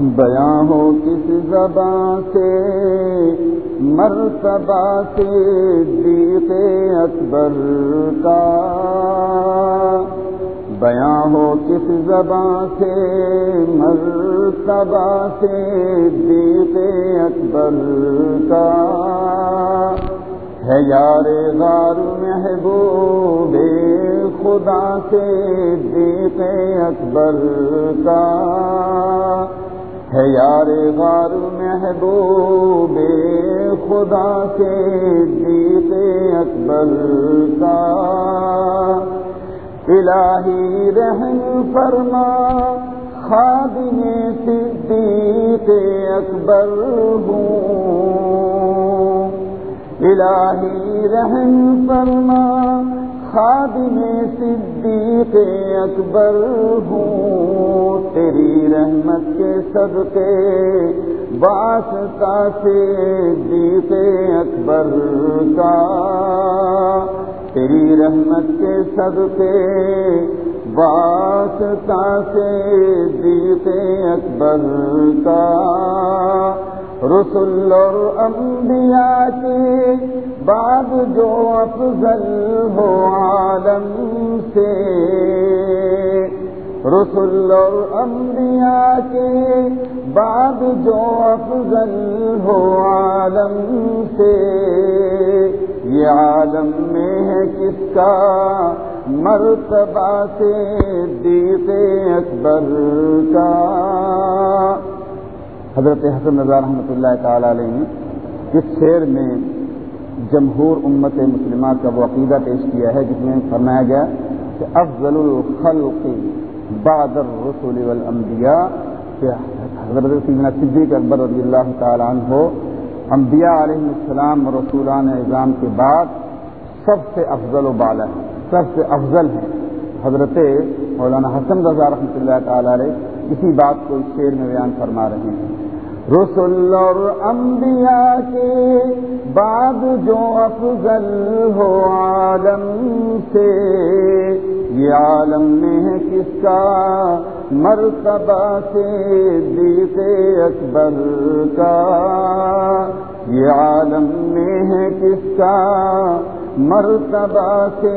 بیاں ہو کس زبان سے، مرتبہ سے دیپ اکبر کا۔ بیاں ہو کس زبان سے، مرتبہ سے دیپ اکبر کا۔ ہے یار غار محبوب خدا سے دیپ اکبر کا۔ ہے یار غار محبوب خدا کے دیپ اکبر کا۔ الہی رحم فرما، خادم صدیق اکبر ہوں۔ الہی رحم فرما، خادم صدیق اکبر ہوں، تیری رحمت کے صدقے، واسطہ سے دیپ اکبر کا۔ تیری رحمت کے صدقے، واسطہ سے دیپ اکبر کا۔ رسول اور انبیاء کے بعد جو افضل ہو عالم سے۔ رسول اور انبیاء کے بعد جو افضل ہو عالم سے۔ یہ عالم میں ہے کس کا مرتبہ سے دیپ اکبر کا۔ حضرت حسن رضا رحمۃ اللہ تعالی علیہ نے اس شعر میں جمہور امت مسلمہ کا وہ عقیدہ پیش کیا ہے، جس میں فرمایا گیا کہ افضل الخلق بعد الرسول والانبیاء، کہ حضرت سیدنا صدیق اکبر رضی اللہ تعالیٰ عنہ ہو انبیاء علیہ السلام رسولان اعظام کے بعد سب سے افضل و بالا ہے، سب سے افضل ہیں۔ حضرت مولانا حسن رضا رحمۃ اللہ تعالی علیہ اسی بات کو اس شعر میں بیان فرما رہے ہیں۔ رسول اور انبیاء کے بعد جو افضل ہو عالم سے، یہ عالم میں ہے کس کا مرتبہ سے دیپ اکبر کا؟ یہ عالم میں ہے کس کا مرتبہ سے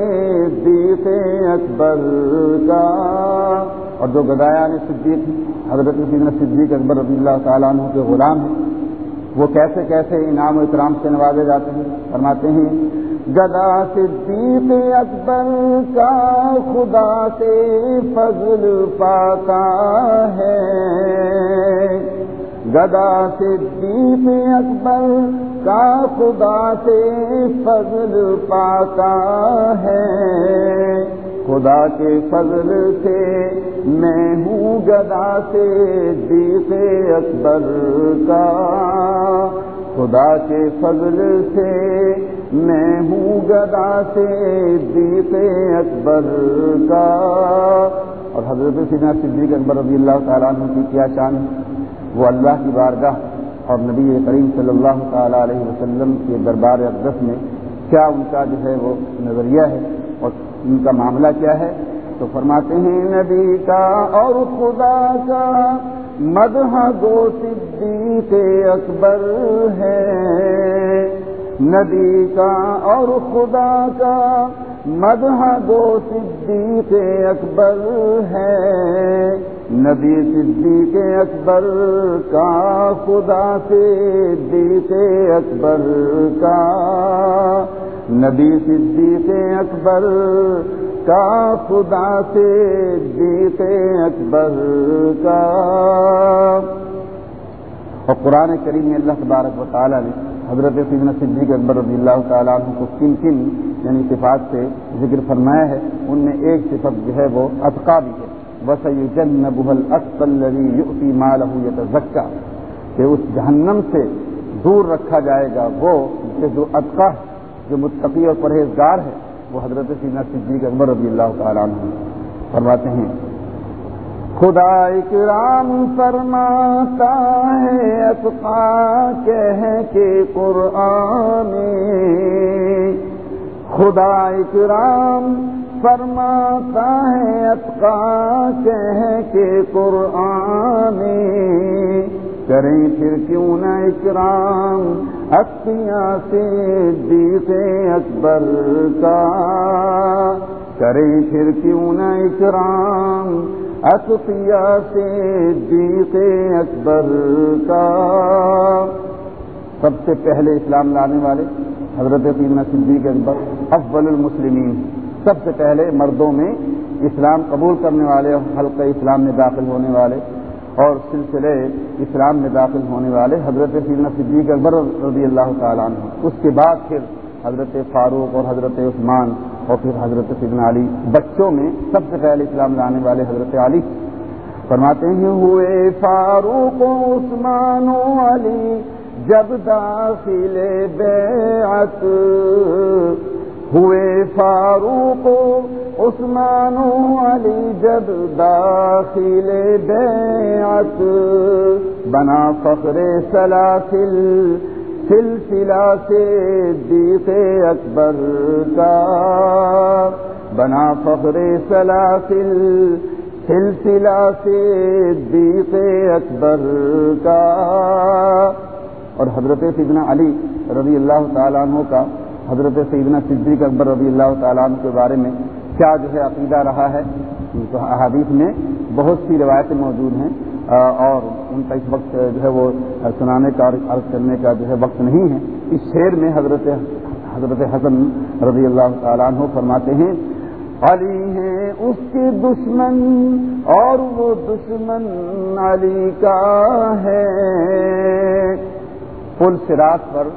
دیپ اکبر کا؟ اور جو گدایا نے صدیق حضرت سیدنا صدیق، اکبر رضی اللہ تعالیٰ عنہ کے غلام ہیں، وہ کیسے کیسے انعام و اکرام سے نوازے جاتے ہیں، فرماتے ہیں، گدا صدیق اکبر کا خدا سے فضل پاتا ہے۔ گدا صدیق اکبر کا خدا سے فضل پاتا ہے۔ خدا کے فضل سے میں ہوں گدا سے دیپ اکبر کا۔ خدا کے فضل سے میں ہوں گدا سے دیپ اکبر کا۔ اور حضرت سینا صدیق اکبر رضی اللہ تعالیٰ عنہ کی کیا شان۔ وہ اللہ کی بارگاہ اور نبی کریم صلی اللہ تعالیٰ علیہ وسلم کے دربار اقدس میں کیا ان کا جو ہے وہ نظریہ ہے۔ اور ان کا معاملہ کیا ہے؟ تو فرماتے ہیں، نبی کا اور خدا کا مدح گو صدیق اکبر ہے۔ نبی کا اور خدا کا مدح گو صدیق اکبر ہے۔ نبی صدیق اکبر کا خدا سے دیتے اکبر کا نبی صدیق اکبر، کا خدا سے دیتے اکبر کا۔ اور قرآن کریم میں اللہ تبارک و تعالیٰ نے حضرت سیدنا صدیق اکبر رضی اللہ تعالیٰ عنہ کو کن کن یعنی صفات سے ذکر فرمایا ہے، ان میں ایک صفت جو ہے وہ اتقا بھی ہے۔ بس جن بحل اکثی مال یتزکا کہ اس جہنم سے دور رکھا جائے گا وہ کہ جو اتقا جو متقی اور پرہیزگار ہے، وہ حضرت سیدنا صدیق اکبر رضی اللہ تعالیٰ عنہ فرماتے ہیں خدا اکرام فرماتا ہے، اتقا کہہ کے قرآن خدا اکرام فرماتا ہے، اتقا کہہ کے قرآن کریں پھر کیوں نہ اکرام سے دیتے اکبر کا۔ کریں پھر کیوں نہ اکرام؟ اختیا سے دیتے اکبر کا۔ سب سے پہلے اسلام لانے والے حضرت سیدنا صدیق اکبر، افضل المسلمین۔ سب سے پہلے مردوں میں اسلام قبول کرنے والے حلقہ اسلام میں داخل ہونے والے۔ اور سلسلے اسلام میں داخل ہونے والے حضرت سیدنا صدیق اکبر رضی اللہ تعالیٰ عنہ۔ اس کے بعد پھر حضرت فاروق اور حضرت عثمان اور پھر حضرت سیدنا علی۔ بچوں میں سب سے پہلے اسلام لانے والے حضرت علی۔ فرماتے ہیں، ہوئے فاروق و عثمان و علی جب داخل بیعت۔ ہوئے فاروق عثمان علی جب داخل بیعت، بنا فخر سلاسل، سلسلہ سے دیق اکبر کا، بنا فخر سلاسل، سلسلہ سے دیق اکبر کا۔ اور حضرت سیدنا علی رضی اللہ تعالیٰ عنہ کا، حضرت سیدنا صدیق اکبر رضی اللہ تعالیٰ عنہ کے بارے میں کیا جو ہے عقیدہ رہا ہے تو احادیث میں بہت سی روایتیں موجود ہیں، اور ان کا اس وقت جو ہے وہ سنانے کا عرض کرنے کا جو ہے وقت نہیں ہے۔ اس شعر میں حضرت حضرت حسن رضی اللہ تعالیٰ عنہ فرماتے ہیں، علی ہیں اس کے دشمن اور وہ دشمن علی کا ہے۔ پل سراج پر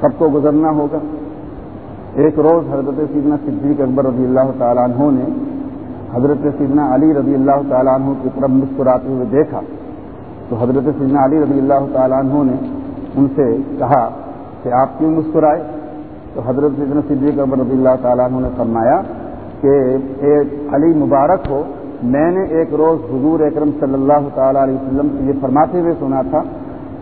سب کو گزرنا ہوگا۔ ایک روز حضرت سیدنا صدیق اکبر رضی اللہ تعالیٰ عنہ نے حضرت سیدنا علی رضی اللہ تعالیٰ عنہ کی طرف مسکراتے ہوئے دیکھا۔ تو حضرت سیدنا علی رضی اللہ تعالیٰ عنہ نے ان سے کہا کہ آپ کیوں مسکرائے؟ تو حضرت سیدنا صدیق اکبر رضی اللہ تعالیٰ عنہ نے فرمایا کہ ایک علی مبارک ہو، میں نے ایک روز حضور اکرم صلی اللہ تعالیٰ علیہ وسلم یہ فرماتے ہوئے سنا تھا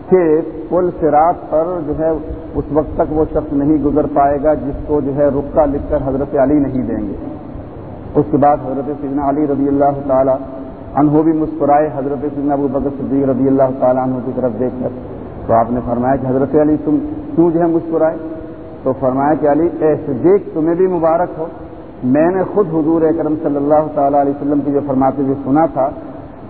کہ پل سراط پر جو ہے اس وقت تک وہ شخص نہیں گزر پائے گا جس کو جو ہے رخہ لکھ کر حضرت علی نہیں دیں گے۔ اس کے بعد حضرت سیدنا علی رضی اللہ تعالیٰ انہوں بھی مسکرائے حضرت سیدنا ابو بکر صدیق رضی اللہ تعالیٰ عنہ کی طرف دیکھ کر۔ تو آپ نے فرمایا کہ حضرت علی تم کیوں جو ہے مسکرائے؟ تو فرمایا کہ علی، اے صدیق، تمہیں بھی مبارک ہو۔ میں نے خود حضور اکرم صلی اللہ تعالیٰ علیہ وسلم کی جو فرماتے ہوئے سنا تھا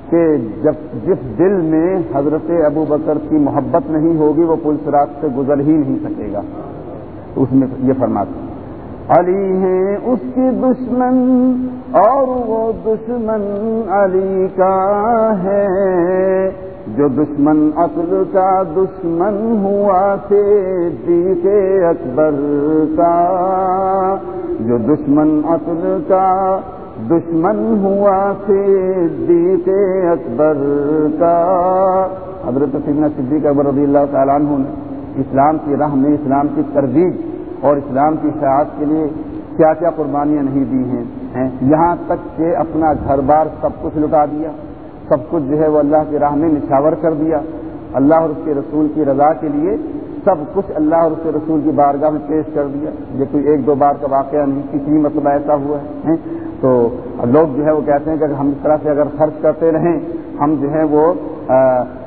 کہ جب جس دل میں حضرت ابو بکر کی محبت نہیں ہوگی، وہ پولیس رات سے گزر ہی نہیں سکے گا۔ اس میں یہ فرماتے علی ہیں اس کی دشمن اور وہ دشمن علی کا ہے۔ جو دشمن عقل کا دشمن ہوا سے دیتے اکبر کا۔ جو دشمن عقل کا دشمن ہوا سے دیتے اکبر کا۔ حضرت سیدنا صدیق اکبر رضی اللہ تعالیٰ عنہ نے اسلام کی راہ میں اسلام کی ترجیح اور اسلام کی شاعت کے لیے کیا کیا قربانیاں نہیں دی ہیں یہاں تک کہ اپنا گھر بار سب کچھ لٹا دیا۔ سب کچھ جو ہے وہ اللہ کی راہ میں نچھاور کر دیا۔ اللہ اور اس کے رسول کی رضا کے لیے سب کچھ اللہ اور اس کے رسول کی بارگاہ میں پیش کر دیا۔ یہ کوئی ایک دو بار کا واقعہ نہیں، کسی مطلب ایسا ہوا ہے تو لوگ جو ہے وہ کہتے ہیں کہ ہم اس طرح سے اگر خرچ کرتے رہیں، ہم جو ہے وہ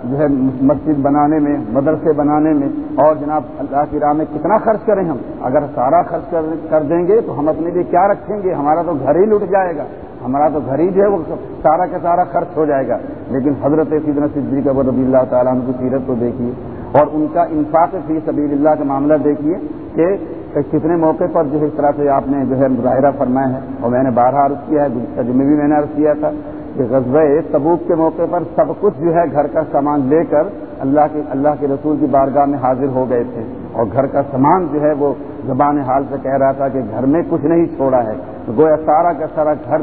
جو ہے مسجد بنانے میں، مدرسے بنانے میں، اور جناب اللہ کی راہ میں کتنا خرچ کریں ہم؟ اگر سارا خرچ کر دیں گے تو ہم اپنے لیے کیا رکھیں گے؟ ہمارا تو گھر ہی لٹ جائے گا۔ ہمارا تو گھر ہی جو ہے وہ سارا کا سارا خرچ ہو جائے گا۔ لیکن حضرت سیدنا صدیق ابو ربی اللہ تعالیٰ عنہ کی سیرت کو دیکھیے اور ان کا انفاق فی سبیل اللہ کا معاملہ دیکھیے کہ کتنے موقع پر جو ہے اس طرح سے آپ نے جو ہے مظاہرہ فرمایا ہے اور میں نے بارہ عرض کیا ہے جمعے بھی میں نے عرض کیا تھا کہ غزب تبوک کے موقع پر سب کچھ جو ہے گھر کا سامان لے کر اللہ کے اللہ کے رسول کی بارگاہ میں حاضر ہو گئے تھے اور گھر کا سامان جو ہے وہ زبان حال سے کہہ رہا تھا کہ گھر میں کچھ نہیں چھوڑا ہے۔ تو گویا سارا کا سارا گھر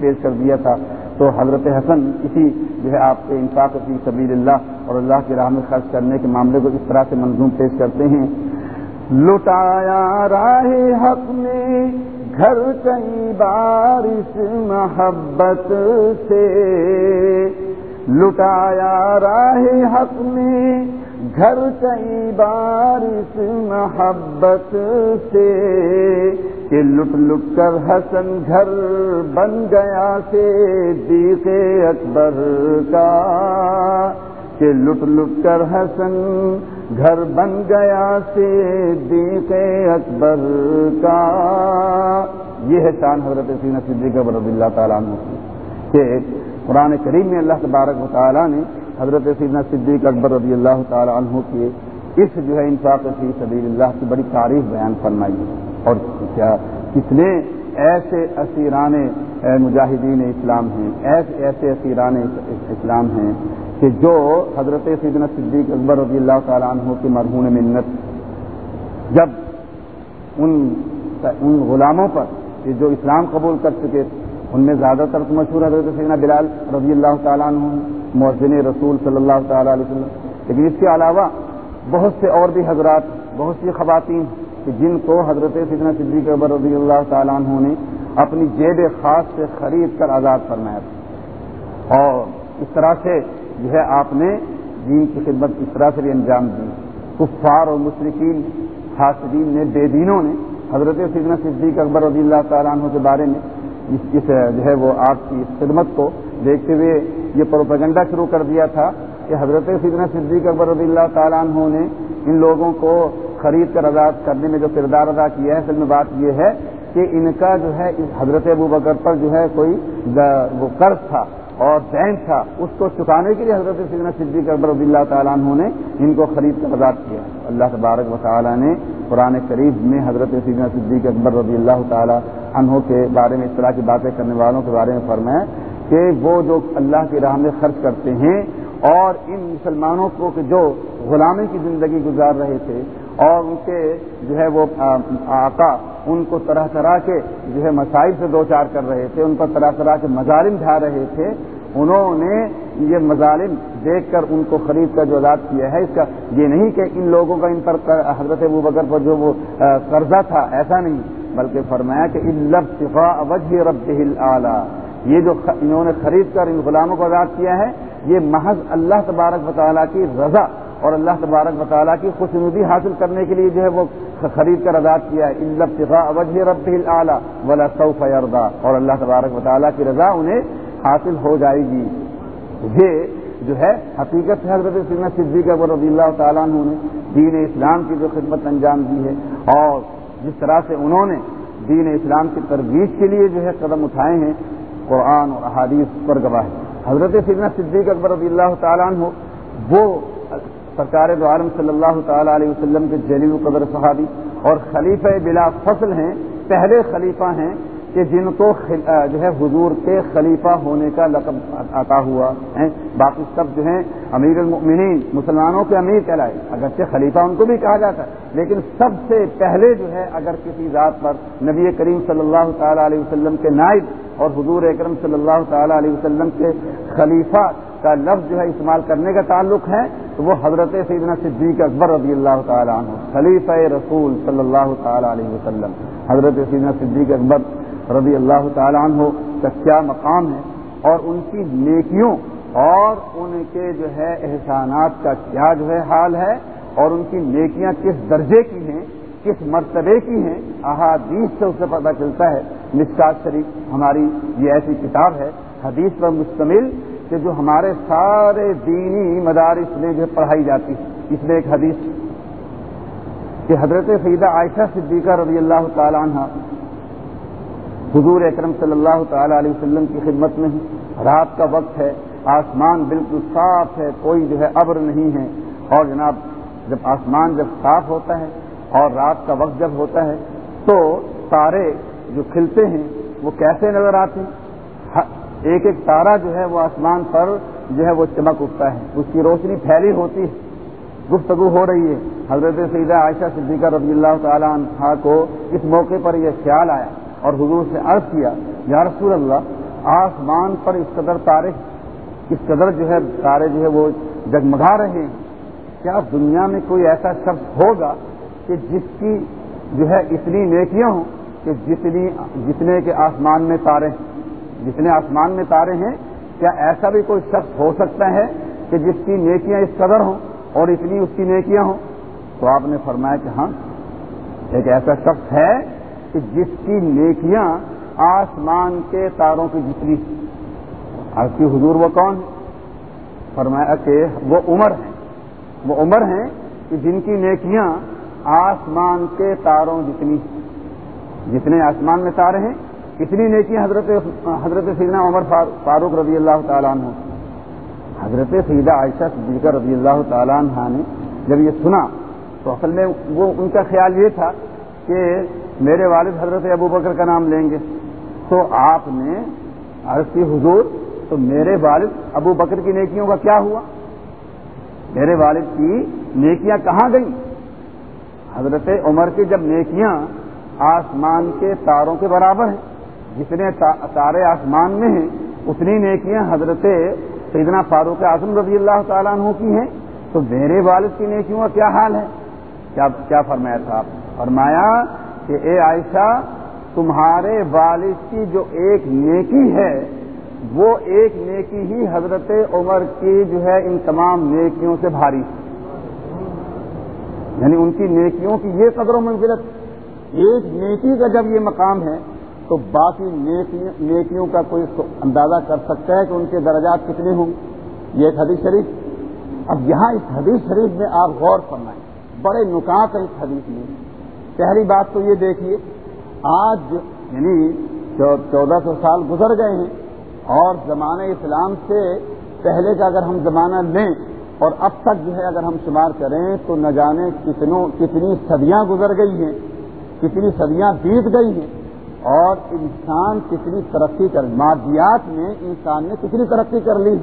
پیش کر دیا تھا۔ تو حضرت حسن اسی جو ہے آپ کے انفاق کی سبیل اللہ اور اللہ کی راہ میں خرچ کرنے کے معاملے کو اس طرح سے منظوم پیش کرتے ہیں۔ لٹایا راہ حق میں گھر کئی بار اس محبت سے۔ لٹایا راہ حق میں گھر کئی بار اس محبت سے۔ کہ لٹ لٹ کر حسن گھر بن گیا سے دیکھے اکبر کا۔ کہ لٹ لٹ کر حسن گھر بن گیا سے اکبر کا۔ یہ ہے شان حضرت سینہ صدیق رضی اللہ تعالیٰ عنہ کی۔ کہ قرآن کریم میں اللہ تبارک و تعالیٰ نے حضرت سیدنا صدیق اکبر رضی اللہ تعالیٰ عنہ کے اس جو ہے انفاق فی سبیل اللہ کی بڑی تعریف بیان فرمائی اور کیا کتنے ایسے اسیران مجاہدین اسلام ہیں، ایسے ایسے اسیران اسلام ہیں کہ جو حضرت سیدنا صدیق اکبر رضی اللہ تعالیٰ عنہ کی مرہون منت، جب ان ان غلاموں پر کہ جو اسلام قبول کر چکے، ان میں زیادہ تر مشہور حضرت سیدنا بلال رضی اللہ تعالیٰ عنہ، مؤذن رسول صلی اللہ تعالیٰ علیہ وسلم۔ لیکن اس کے علاوہ بہت سے اور بھی حضرات، بہت سی خواتین کہ جن کو حضرت سیدنا صدیق اکبر رضی اللہ تعالیٰ عنہ نے اپنی جیب خاص سے خرید کر آزاد فرمایا تھا۔ اور اس طرح سے جو ہے آپ نے دین کی خدمت اس طرح سے بھی انجام دی۔ کفار اور مشرقین حاصدین نے، بے دینوں نے، حضرت سیدنا صدیق اکبر رضی اللہ تعالیٰ عنہ کے بارے میں اس جو ہے وہ آپ کی خدمت کو دیکھتے ہوئے یہ پروپیگنڈا شروع کر دیا تھا کہ حضرت سیدنا صدیق اکبر رضی اللہ تعالیٰ عنہ نے ان لوگوں کو خرید کر آزاد کرنے میں جو کردار ادا کیا ہے، اصل میں بات یہ ہے کہ ان کا جو ہے اس حضرت ابو بکر پر جو ہے کوئی وہ قرض تھا۔ اور دین تھا، اس کو چکانے کے لیے حضرت سیدنا صدیق اکبر رضی اللہ تعالیٰ عنہ نے ان کو خرید کر آزاد کیا۔ اللہ تبارک و تعالیٰ نے قرآن قریب میں حضرت سیدنا صدیق اکبر رضی اللہ تعالیٰ عنہ کے بارے میں اس طرح کی باتیں کرنے والوں کے بارے میں فرمایا کہ وہ جو اللہ کی راہ میں خرچ کرتے ہیں اور ان مسلمانوں کو کہ جو غلامی کی زندگی گزار رہے تھے اور ان کے جو ہے وہ آقا ان کو طرح طرح کے جو ہے مسائل سے دو چار کر رہے تھے، ان پر طرح طرح کے مظالم ڈھا رہے تھے، انہوں نے یہ مظالم دیکھ کر ان کو خرید کر جو آزاد کیا ہے، اس کا یہ نہیں کہ ان لوگوں کا ان پر حضرت ابو بکر پر جو وہ قرضہ تھا، ایسا نہیں، بلکہ فرمایا کہ شفا وجہ رب اعلیٰ یہ جو انہوں نے خرید کر ان غلاموں کو آزاد کیا ہے، یہ محض اللہ تبارک و تعالیٰ کی رضا اور اللہ تبارک و تعالیٰ کی خوشنودی حاصل کرنے کے لیے جو ہے وہ خرید کر آزاد کیا ہے۔ الفا وجہ رب اعلیٰ ولا سعف اردا اور اللہ تبارک و تعالیٰ کی رضا انہیں حاصل ہو جائے گی۔ یہ جو ہے حقیقت ہے حضرت سینا صدیق رضی اللہ تعالیٰ عنہ نے دین اسلام کی جو خدمت انجام دی ہے۔ اور جس طرح سے انہوں نے دین اسلام کی ترویج کے لیے جو ہے قدم اٹھائے ہیں، قرآن اور احادیث پر گواہ حضرت سیدنا صدیق اکبر رضی اللہ تعالیٰ عنہ وہ سرکار دو عالم صلی اللہ تعالیٰ علیہ وسلم کے جلیل قدر صحابی اور خلیفہ بلا فصل ہیں، پہلے خلیفہ ہیں کہ جن کو جو ہے حضور کے خلیفہ ہونے کا لقب عطا ہوا ہے۔ باقی سب جو ہیں امیر المؤمنین، مسلمانوں کے امیر کہلائے، اگرچہ خلیفہ ان کو بھی کہا جاتا ہے، لیکن سب سے پہلے جو ہے اگر کسی ذات پر نبی کریم صلی اللہ تعالی علیہ وسلم کے نائب اور حضور اکرم صلی اللہ تعالی علیہ وسلم کے خلیفہ کا لفظ جو ہے استعمال کرنے کا تعلق ہے، تو وہ حضرت سیدنا صدیق اکبر رضی اللہ تعالیٰ عنہ، خلیفہ رسول صلی اللہ تعالی علیہ وسلم۔ حضرت سیدنا صدیق اکبر رضی اللہ تعالیٰ عنہ کا کیا مقام ہے اور ان کی نیکیوں اور ان کے جو ہے احسانات کا کیا جو ہے حال ہے اور ان کی نیکیاں کس درجے کی ہیں، کس مرتبے کی ہیں، احادیث سے اسے پتہ چلتا ہے۔ مسکات شریف ہماری یہ ایسی کتاب ہے، حدیث پر مشتمل کہ جو ہمارے سارے دینی مدارس میں جو پڑھائی جاتی اس میں ایک حدیث کہ حضرت سیدہ عائشہ صدیقہ رضی اللہ تعالیٰ عنہ حضور اکرم صلی اللہ تعالی علیہ وسلم کی خدمت میں رات کا وقت ہے، آسمان بالکل صاف ہے، کوئی جو ہے ابر نہیں ہے۔ اور جناب، جب آسمان جب صاف ہوتا ہے اور رات کا وقت جب ہوتا ہے، تو تارے جو کھلتے ہیں، وہ کیسے نظر آتے ہیں؟ ایک ایک تارا جو ہے وہ آسمان پر جو ہے وہ چمک اٹھتا ہے۔ اس کی روشنی پھیلی ہوتی ہے۔ گفتگو ہو رہی ہے۔ حضرت سیدہ عائشہ صدیقہ رضی اللہ تعالیٰ عنہ کو اس موقع پر یہ خیال آیا اور حضور سے عرض کیا، یا رسول اللہ، آسمان پر اس قدر تارے اس قدر جو ہے تارے جو ہے وہ جگمگا رہے ہیں۔ کیا دنیا میں کوئی ایسا شخص ہوگا کہ جس کی جو ہے اتنی نیکیاں ہوں کہ جتنی جتنے کے آسمان میں تارے ہیں؟ جتنے آسمان میں تارے ہیں، کیا ایسا بھی کوئی شخص ہو سکتا ہے کہ جس کی نیکیاں اس قدر ہوں اور اتنی اس کی نیکیاں ہوں؟ تو آپ نے فرمایا کہ ہاں ایک ایسا شخص ہے کہ جس کی نیکیاں آسمان کے تاروں کی جتنی آپ کی حضور وہ کون ہے فرمایا کہ وہ عمر ہیں۔ وہ عمر ہیں کہ جن کی نیکیاں آسمان کے تاروں جتنی جتنے آسمان میں تارے ہیں کتنی نیکیاں حضرت حضرت سیدنا عمر فاروق رضی اللہ تعالیٰ عنہ حضرت سیدہ عائشہ صدیقہ رضی اللہ تعالیٰ عنہ نے جب یہ سنا تو اصل میں وہ ان کا خیال یہ تھا کہ میرے والد حضرت ابو بکر کا نام لیں گے۔ تو آپ نے عرض کی، حضور، تو میرے والد ابو بکر کی نیکیوں کا کیا ہوا؟ میرے والد کی نیکیاں کہاں گئیں؟ حضرت عمر کی جب نیکیاں آسمان کے تاروں کے برابر ہیں۔ جتنے تارے آسمان میں ہیں، اتنی نیکیاں حضرت سیدنا فاروق اعظم رضی اللہ تعالیٰ عنہ کی ہیں۔ تو میرے والد کی نیکیوں کا کیا حال ہے؟ کیا کیا فرمایا تھا آپ؟ فرمایا کہ اے عائشہ، تمہارے والد کی جو ایک نیکی ہے، وہ ایک نیکی ہی حضرت عمر کی جو ہے ان تمام نیکیوں سے بھاری۔ یعنی ان کی نیکیوں کی یہ قدر و منزلت، ایک نیکی کا جب یہ مقام ہے تو باقی نیکیوں کا کوئی اندازہ کر سکتا ہے کہ ان کے درجات کتنے ہوں؟ یہ ایک حدیث شریف۔ اب یہاں اس حدیث شریف میں آپ غور فرمائیں۔ بڑے نکات ہیں اس حدیث میں۔ پہلی بات تو یہ دیکھیے، آج یعنی چودہ سو سال گزر گئے ہیں اور زمانہ اسلام سے پہلے کا اگر ہم زمانہ لیں اور اب تک جو ہے اگر ہم شمار کریں تو نہ جانے کتنوں کتنی صدیاں گزر گئی ہیں، کتنی صدیاں بیت گئی ہیں۔ اور انسان کتنی ترقی کر، مادیات میں انسان نے کتنی ترقی کر لی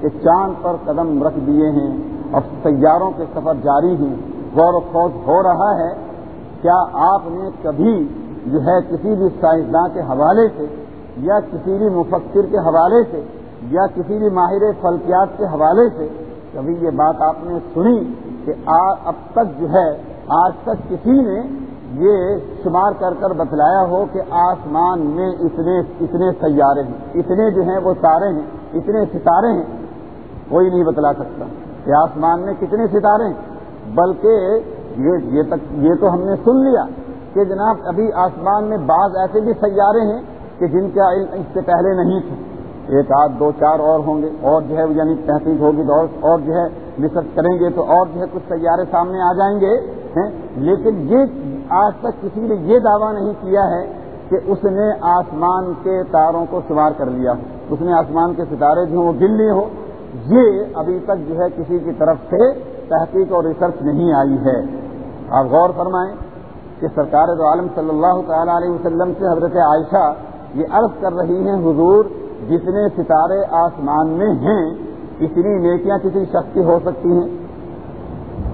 کہ چاند پر قدم رکھ دیے ہیں اور سیاروں کے سفر جاری ہیں۔ غور و خوض ہو رہا ہے۔ کیا آپ نے کبھی جو ہے کسی بھی سائنسداں کے حوالے سے یا کسی بھی مفکر کے حوالے سے یا کسی بھی ماہر فلکیات کے حوالے سے کبھی یہ بات آپ نے سنی کہ اب تک جو ہے آج تک کسی نے یہ شمار کر کر بتلایا ہو کہ آسمان میں اتنے اتنے سیارے ہیں، اتنے جو ہیں وہ تارے ہیں، اتنے ستارے ہیں، کوئی نہیں بتلا سکتا کہ آسمان میں کتنے ستارے ہیں، بلکہ یہ یہ تک، یہ تو ہم نے سن لیا کہ جناب ابھی آسمان میں بعض ایسے بھی سیارے ہیں کہ جن کا علم اس سے پہلے نہیں تھا۔ ایک آدھ دو چار اور ہوں گے، اور جو ہے یعنی تحقیق ہوگی تو اور جو ہے ریسرچ کریں گے تو اور جو ہے کچھ سیارے سامنے آ جائیں گے لیکن یہ آج تک کسی نے یہ دعویٰ نہیں کیا ہے کہ اس نے آسمان کے تاروں کو شمار کر لیا ہو۔ اس نے آسمان کے ستارے جو وہ گن لیے ہو۔ یہ ابھی تک جو ہے کسی کی طرف سے تحقیق اور ریسرچ نہیں آئی ہے۔ آپ غور فرمائیں کہ سرکار دو عالم صلی اللہ تعالی علیہ وسلم سے حضرت عائشہ یہ عرض کر رہی ہیں، حضور، جتنے ستارے آسمان میں ہیں، اتنی نیکیاں کسی شخص کی ہو سکتی ہیں؟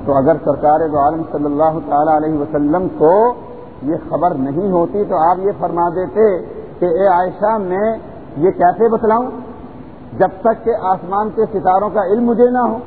تو اگر سرکار دو عالم صلی اللہ تعالی علیہ وسلم کو یہ خبر نہیں ہوتی تو آپ یہ فرما دیتے کہ اے عائشہ، میں یہ کیسے بتلاؤں؟ جب تک کہ آسمان کے ستاروں کا علم مجھے نہ ہو۔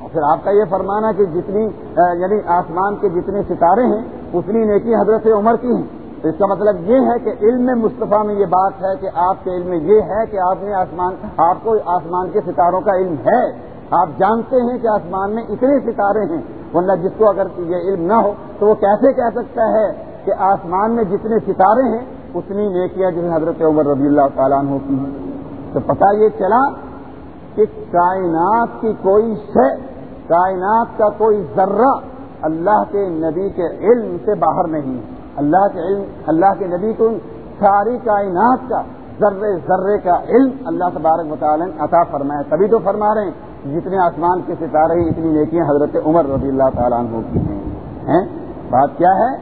اور پھر آپ کا یہ فرمانا کہ جتنی یعنی آسمان کے جتنے ستارے ہیں، اتنی نیکی حضرت عمر کی ہیں۔ تو اس کا مطلب یہ ہے کہ علم مصطفیٰ میں یہ بات ہے کہ آپ کے علم میں یہ ہے کہ آپ نے آسمان، آپ کو آسمان کے ستاروں کا علم ہے۔ آپ جانتے ہیں کہ آسمان میں اتنے ستارے ہیں، ورنہ جس کو اگر یہ علم نہ ہو، تو وہ کیسے کہہ سکتا ہے کہ آسمان میں جتنے ستارے ہیں، اتنی نیکیاں جو ہے حضرت عمر رضی اللہ تعالیٰ عنہ کی ہیں۔ تو پتہ یہ چلا کہ کائنات کی کوئی شے، کائنات کا کوئی ذرہ اللہ کے نبی کے علم سے باہر نہیں۔ اللہ کے علم، اللہ کے نبی کو ساری کائنات کا ذرے ذرے کا علم اللہ تبارک مطالعہ عطا فرمائے تبھی تو فرما رہے ہیں جتنے آسمان کے ستارے اتنی نیکیاں حضرت عمر رضی اللہ تعالیٰ عنہ کی ہیں۔ بات کیا ہے؟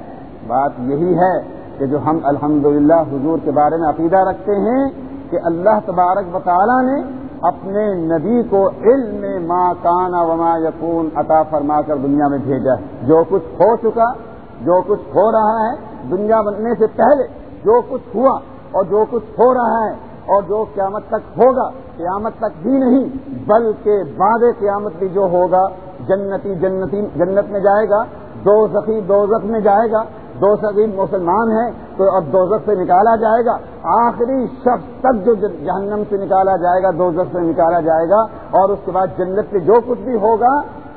بات یہی ہے کہ جو ہم الحمد حضور کے بارے میں عقیدہ رکھتے ہیں کہ اللہ تبارک مطالعہ نے اپنے نبی کو علم ما کانا وما یقون عطا فرما کر دنیا میں بھیجا ہے۔ جو کچھ ہو چکا، جو کچھ ہو رہا ہے، دنیا بننے سے پہلے جو کچھ ہوا اور جو کچھ ہو رہا ہے اور جو قیامت تک ہوگا، قیامت تک بھی نہیں، بلکہ بعد قیامت بھی جو ہوگا، جنتی جنتی جنت میں جائے گا دو زخی دو میں جائے گا دو سخی مسلمان ہیں، تو اب دو سے نکالا جائے گا، آخری شخص تک جو جہنم سے نکالا جائے گا دو سے نکالا جائے گا، اور اس کے بعد جنت میں جو کچھ بھی ہوگا،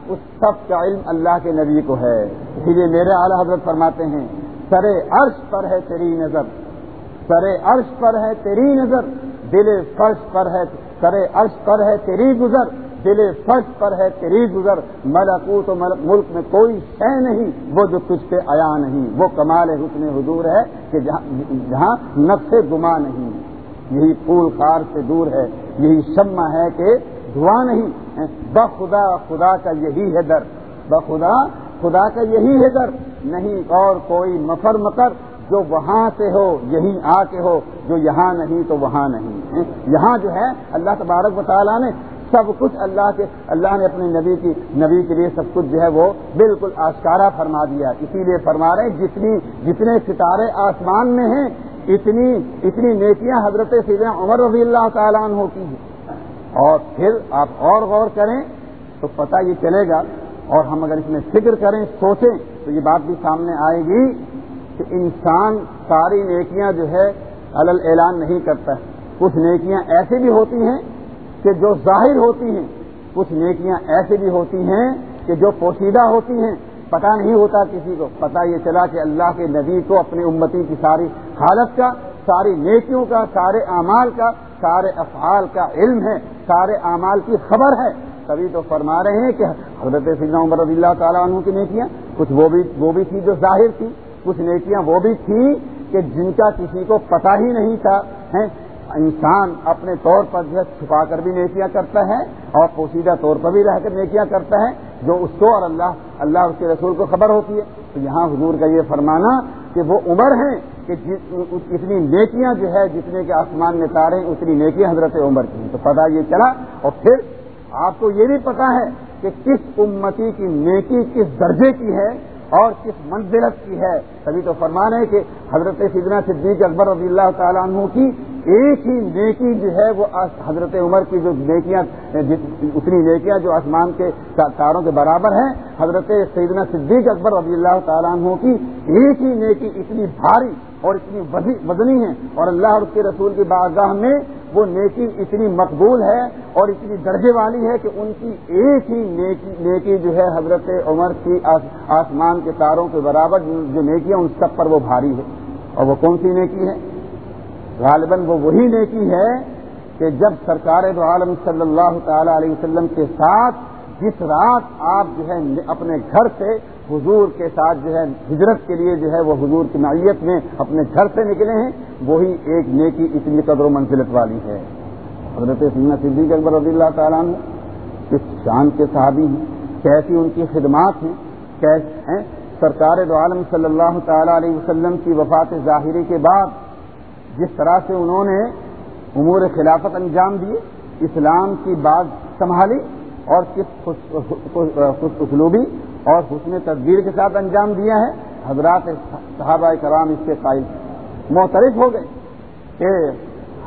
اس سب کا علم اللہ کے نبی کو ہے۔ اسی لیے میرے اعلیٰ حضرت فرماتے ہیں سر عرش پر ہے تیری نظر۔ سر عرش پر ہے تیری نظر، دل فرش پر ہے سر عرش پر ہے تیری گزر، دل فرش پر ہے تیری گزر۔ ملکوت و ملک میں کوئی شے نہیں، وہ جو تجھ پہ آیا نہیں۔ وہ کمال حسن حضور ہے کہ جہاں نفس گما نہیں۔ یہی پھول خار سے دور ہے، یہی شمع ہے کہ دھواں نہیں۔ بخدا خدا کا یہی ہے در۔ بخدا خدا کا یہی ہے در۔ نہیں اور کوئی مفر مکر۔ جو وہاں سے ہو، یہیں آ کے ہو، جو یہاں نہیں تو وہاں نہیں یہاں جو ہے، اللہ تبارک و تعالیٰ نے سب کچھ اللہ کے، اللہ نے اپنے نبی کی، نبی کے لیے سب کچھ جو ہے وہ بالکل آشکارا فرما دیا۔ اسی لیے فرما رہے جتنی، جتنے ستارے آسمان میں ہیں، اتنی اتنی نیکیاں حضرت سیدنا عمر رضی اللہ تعالیٰ عنہ کی ہیں۔ اور پھر آپ اور غور کریں تو پتہ یہ چلے گا۔ اور ہم اگر اس میں فکر کریں، سوچیں تو یہ بات بھی سامنے آئے گی۔ انسان ساری نیکیاں جو ہے الل اعلان نہیں کرتا کچھ نیکیاں ایسی بھی ہوتی ہیں کہ جو ظاہر ہوتی ہیں، کچھ نیکیاں ایسی بھی ہوتی ہیں کہ جو پوشیدہ ہوتی ہیں۔ پتہ نہیں ہوتا کسی کو۔ پتہ یہ چلا کہ اللہ کے نبی کو اپنی امتی کی ساری حالت کا، ساری نیکیوں کا، سارے اعمال کا، سارے افعال کا علم ہے، سارے اعمال کی خبر ہے۔ تبھی تو فرما رہے ہیں کہ حضرت سیدنا عمر رضی اللہ تعالیٰ عنہ کی نیکیاں، کچھ وہ بھی وہ بھی تھی جو ظاہر تھی۔ کچھ نیکیاں وہ بھی تھیں کہ جن کا کسی کو پتہ ہی نہیں تھا انسان اپنے طور پر جو ہے چھپا کر بھی نیکیاں کرتا ہے اور پوشیدہ طور پر بھی رہ کر نیکیاں کرتا ہے، جو اس کو اور اللہ اللہ اس کے رسول کو خبر ہوتی ہے۔ تو یہاں حضور کا یہ فرمانا کہ وہ عمر ہیں کہ اتنی نیکیاں جو ہے، جتنے کے آسمان میں تارے، اتنی نیکیاں حضرت عمر کی تو پتا یہ چلا اور پھر آپ کو یہ بھی پتا ہے کہ کس امتی کی نیکی کس درجے کی ہے اور کس منزلت کی ہے؟ تبھی تو فرمان ہے کہ حضرت سیدنا صدیق اکبر رضی اللہ تعالیٰ عنہ کی ایک ہی نیکی جو ہے وہ حضرت عمر کی جو نیکیاں اتنی نیکیاں جو آسمان کے تاروں کے برابر ہیں، حضرت سیدنا صدیق اکبر رضی اللہ تعالیٰ عنہ کی ایک ہی نیکی اتنی بھاری اور اتنی وزنی ہے اور اللہ اور اس کے رسول کی بارگاہ میں وہ نیکی اتنی مقبول ہے اور اتنی درجے والی ہے کہ ان کی ایک ہی نیکی نیکی جو ہے حضرت عمر کی آسمان کے تاروں کے برابر جو نیکی ہے ان سب پر وہ بھاری ہے۔ اور وہ کون سی نیکی ہے؟ غالباً وہ وہی نیکی ہے کہ جب سرکار دو عالم صلی اللہ تعالی علیہ وسلم کے ساتھ جس رات آپ جو ہے اپنے گھر سے حضور کے ساتھ جو ہے ہجرت کے لیے جو ہے وہ حضور کی معیت میں اپنے گھر سے نکلے ہیں وہی ایک نیکی اتنی قدر و منزلت والی ہے۔ حضرت سینا صدیق اکبر رضی اللہ تعالیٰ نے کس شان کے صحابی ہیں، کیسی ان کی خدمات ہیں کیسے سرکار دو عالم صلی اللہ تعالی علیہ وسلم کی وفات ظاہری کے بعد جس طرح سے انہوں نے امور خلافت انجام دیے، اسلام کی بات سنبھالی اور کس اسلوبی اور حسن تدبیر کے ساتھ انجام دیا ہے۔ حضرات صحابہ کرام اس کے قائل محترف ہو گئے کہ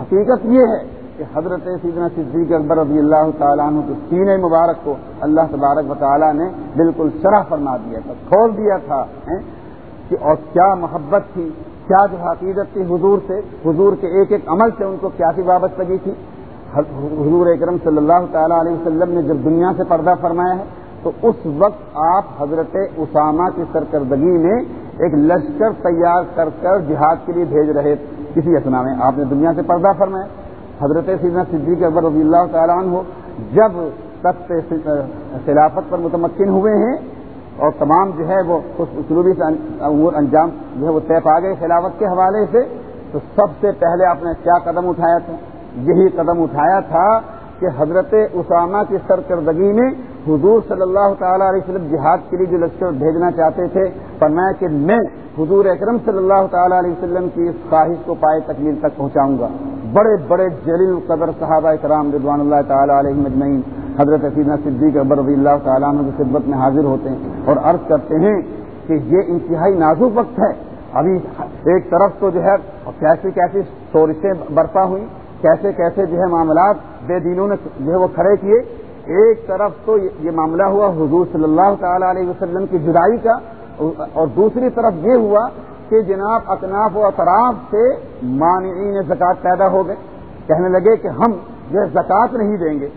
حقیقت یہ ہے کہ حضرت سیدنا صدیق اکبر رضی اللہ تعالیٰ عنہ کے سین مبارک کو اللہ تبارک و تعالیٰ نے بالکل شرح فرما دیا تھا، کھول دیا تھا کہ اور کیا محبت تھی، کیا جو حقیقت تھی حضور سے، حضور کے ایک ایک عمل سے ان کو کیا سی وابستگی تھی؟ حضور اکرم صلی اللہ تعالیٰ علیہ وسلم نے جب دنیا سے پردہ فرمایا ہے تو اس وقت آپ حضرت اسامہ کی سرکردگی میں ایک لشکر تیار کر کر جہاد کے لیے بھیج رہے کسی اسنا میں۔ آپ نے دنیا سے پردہ فرمایا۔ حضرت سیدنا صدیق اکبر رضی اللہ تعالیٰ عنہ جب تخت خلافت پر متمکن ہوئے ہیں اور تمام جو ہے وہ اسلوبی سے امور انجام جو ہے وہ طے پا گئے خلافت کے حوالے سے، تو سب سے پہلے آپ نے کیا قدم اٹھایا تھا؟ یہی قدم اٹھایا تھا کہ حضرت اسامہ کی سرکردگی میں حضور صلی اللہ تعالی علیہ وسلم جہاد کے لیے جو لشکر بھیجنا چاہتے تھے، فرمایا کہ میں حضور اکرم صلی اللہ تعالی علیہ وسلم کی اس خواہش کو پائے تکمیل تک پہنچاؤں گا۔ بڑے بڑے جلیل قدر صحابہ اکرام رضوان اللہ تعالیٰ علیہ مجمعین حضرت حسینہ صدیق اکبر رضی اللہ تعالیٰ عنہ کی خدمت میں حاضر ہوتے ہیں اور عرض کرتے ہیں کہ یہ انتہائی نازک وقت ہے۔ ابھی ایک طرف تو جو ہے کیسی کیسی سورشیں برپا ہوئی کیسے کیسے جو ہے معاملات بے دینوں نے جو ہے وہ کھڑے کیے۔ ایک طرف تو یہ معاملہ ہوا حضور صلی اللہ تعالی علیہ وسلم کی جدائی کا، اور دوسری طرف یہ ہوا کہ جناب اکناف و اطراف سے مانعین زکوٰۃ پیدا ہو گئے۔ کہنے لگے کہ ہم یہ زکوٰۃ نہیں دیں گے۔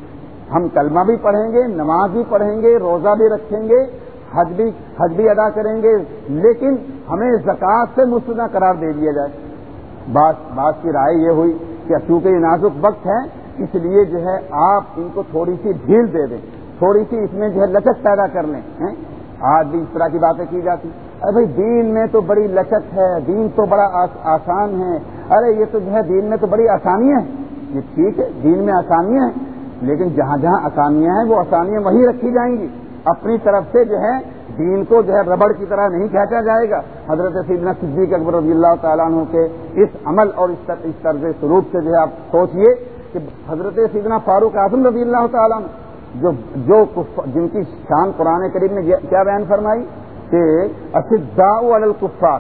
ہم کلمہ بھی پڑھیں گے، نماز بھی پڑھیں گے، روزہ بھی رکھیں گے، حج بھی حج بھی ادا کریں گے، لیکن ہمیں زکوٰۃ سے مستدہ قرار دے دیا جائے۔ بات بات کی رائے یہ ہوئی کہ چونکہ یہ نازک وقت ہے، اس لیے جو ہے آپ ان کو تھوڑی سی ڈھیل دے دیں، تھوڑی سی اس میں جو ہے لچک پیدا کر لیں آج بھی اس طرح کی باتیں کی جاتی ارے بھائی، دین میں تو بڑی لچک ہے، دین تو بڑا آسان ہے۔ ارے یہ تو جو ہے دین میں تو بڑی آسانیاں ہیں۔ یہ ٹھیک ہے، دین میں آسانیاں ہیں، لیکن جہاں جہاں آسانیاں ہیں، وہ آسانیاں وہی رکھی جائیں گی۔ اپنی طرف سے جو ہے دین کو جو ہے ربڑ کی طرح نہیں کھینچا جائے گا۔ حضرت سیدنا صدیق اکبر رضی اللہ تعالیٰ عنہ کے اس عمل اور اس طرز سلوک سے جو ہے آپ سوچئے کہ حضرت سیدنا فاروق اعظم رضی اللہ تعالیٰ عنہ جو جو جن کی شان قرآن کریم نے کیا بیان فرمائی کہ اسدا الکفار۔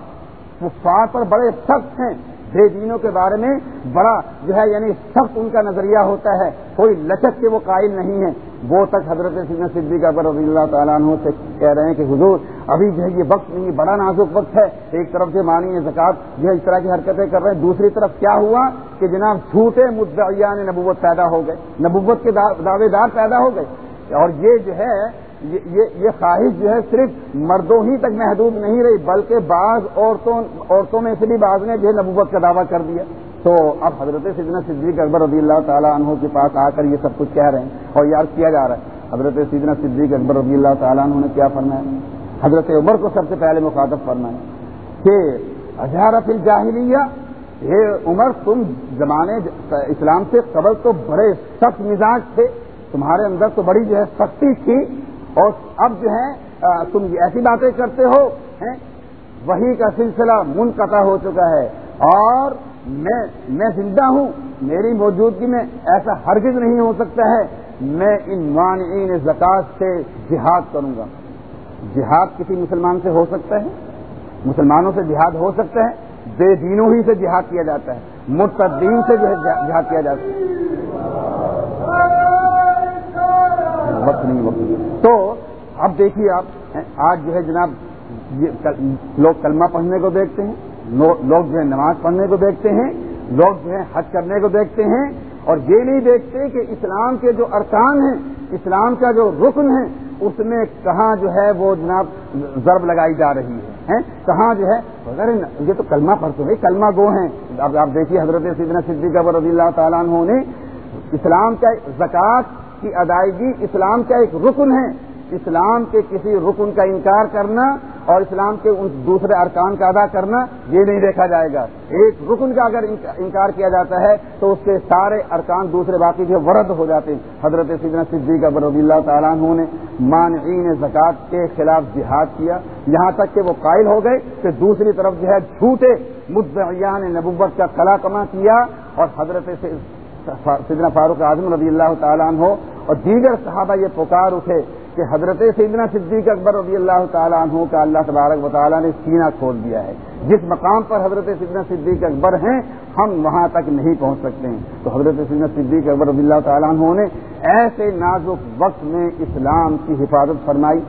کفار پر بڑے سخت ہیں۔ بے دینوں کے بارے میں بڑا جو ہے یعنی سخت ان کا نظریہ ہوتا ہے۔ کوئی لچک کے وہ قائل نہیں ہے۔ وہ تک حضرت سید صدیق اکبر رضی اللہ تعالیٰ عنہ سے کہہ رہے ہیں کہ حضور، ابھی جو ہے یہ وقت نہیں، بڑا نازک وقت ہے۔ ایک طرف سے مانی زکات جو ہے اس طرح کی حرکتیں کر رہے ہیں۔ دوسری طرف کیا ہوا کہ جناب جھوٹے مدعیان نبوت پیدا ہو گئے۔ نبوت کے دعوے دار پیدا ہو گئے۔ اور یہ جو ہے یہ خواہش جو ہے صرف مردوں ہی تک محدود نہیں رہی، بلکہ بعض عورتوں عورتوں میں سے بھی بعض نے جو ہے نبوت کا دعویٰ کر دیا۔ تو اب حضرت سیدنا صدیق اکبر رضی اللہ تعالیٰ عنہ کے پاس آ کر یہ سب کچھ کہہ رہے ہیں اور یاد کیا جا رہا ہے۔ حضرت سیدنا صدیق اکبر رضی اللہ تعالیٰ عنہ نے کیا فرمایا حضرت عمر کو سب سے پہلے مخاطب فرمایا کہ اجہارت الجاہلیہ یہ عمر، تم زمانے اسلام سے قبل تو بڑے سخت مزاج تھے، تمہارے اندر تو بڑی جو ہے سختی تھی اور اب جو ہے تم ایسی باتیں کرتے ہو وہی کا سلسلہ منقطع ہو چکا ہے۔ اور میں میں زندہ ہوں، میری موجودگی میں ایسا ہرگز نہیں ہو سکتا ہے۔ میں ان مانعین زکات سے جہاد کروں گا۔ جہاد کسی مسلمان سے ہو سکتا ہے؟ مسلمانوں سے جہاد ہو سکتا ہے؟ بے دینوں ہی سے جہاد کیا جاتا ہے۔ متدین سے جو ہے جہاد کیا جاتا ہے۔ وقت نہیں، وقت تو اب دیکھیے آپ، آج جو ہے جناب لوگ کلمہ پڑھنے کو دیکھتے ہیں۔ لوگ جو ہے نماز پڑھنے کو دیکھتے ہیں، لوگ جو ہے حج کرنے کو دیکھتے ہیں، اور یہ نہیں دیکھتے کہ اسلام کے جو ارکان ہیں، اسلام کا جو رکن ہے اس میں کہاں جو ہے وہ جناب ضرب لگائی جا رہی ہے کہاں جو ہے اگر یہ تو کلمہ پڑھتے ہیں، کلمہ گو ہیں۔ اب آپ دیکھیے حضرت سیدنا صدیقہ رضی اللہ تعالیٰ عنہ نے اسلام کا زکوٰۃ کی ادائیگی، اسلام کا ایک رکن ہے۔ اسلام کے کسی رکن کا انکار کرنا اور اسلام کے ان دوسرے ارکان کا ادا کرنا یہ نہیں دیکھا جائے گا۔ ایک رکن کا اگر انکار کیا جاتا ہے تو اس کے سارے ارکان دوسرے باقی جو ورد ہو جاتے ہیں۔ حضرت سیدنا صدیق ابر رضی اللہ تعالیٰ عنہ نے مانعین زکوٰۃ کے خلاف جہاد کیا۔ یہاں تک کہ وہ قائل ہو گئے کہ دوسری طرف جو ہے جھوٹے مدعیان نبوت کا کلا کما کیا اور حضرت سیدنا فاروق اعظم رضی اللہ تعالیٰ عنہ اور دیگر صحابہ یہ پکار اٹھے۔ کہ حضرت سیدنا صدیق اکبر رضی اللہ تعالیٰ عنہ کا اللہ تبارک و تعالیٰ نے سینہ کھول دیا ہے۔ جس مقام پر حضرت سیدنا صدیق اکبر ہیں، ہم وہاں تک نہیں پہنچ سکتے ہیں۔ تو حضرت سیدنا صدیق اکبر رضی اللہ تعالیٰ عنہ نے ایسے نازک وقت میں اسلام کی حفاظت فرمائی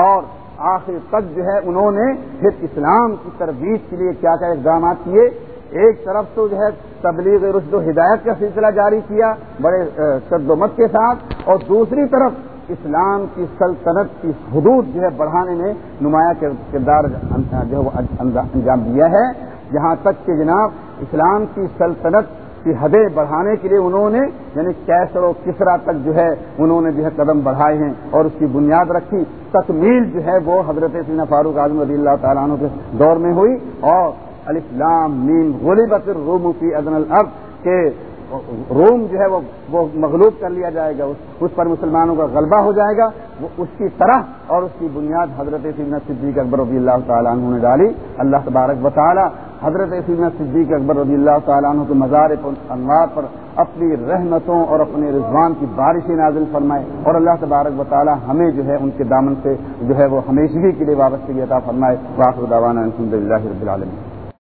اور آخر تک جو ہے انہوں نے پھر اسلام کی ترویج کے لیے کیا کیا اقدامات کیے۔ ایک طرف تو جو ہے تبلیغ رشد و ہدایت کا سلسلہ جاری کیا بڑے شد و مت کے ساتھ اور دوسری طرف اسلام کی سلطنت کی حدود جو ہے بڑھانے میں نمایاں کردار جو ہے وہ انجام دیا ہے۔ جہاں تک کہ جناب، اسلام کی سلطنت کی حدیں بڑھانے کے لیے انہوں نے یعنی کیسر و کسرا تک جو ہے انہوں نے جو ہے قدم بڑھائے ہیں اور اس کی بنیاد رکھی۔ تکمیل جو ہے وہ حضرت سینا فاروق اعظم رضی اللہ تعالیٰ عنہ کے دور میں ہوئی اور الاسلام نیم غلبت الروم فی ادن الارض کہ روم جو ہے وہ وہ مغلوب کر لیا جائے گا، اس پر مسلمانوں کا غلبہ ہو جائے گا، وہ اس کی طرح اور اس کی بنیاد حضرت سیدنا صدیق اکبر رضی اللہ تعالیٰ عنہ نے ڈالی۔ اللہ تبارک تعالیٰ حضرت سیدنا صدیق اکبر رضی اللہ تعالیٰ عنہ کے مزار انوار پر اپنی رحمتوں اور اپنے رضوان کی بارشیں نازل فرمائے اور اللہ تبارک تعالیٰ ہمیں جو ہے ان کے دامن سے جو ہے وہ ہمیشگی کے لیے وابستگی عطا فرمائے۔ واقع دعوانا الحمد للہ رب العالمین۔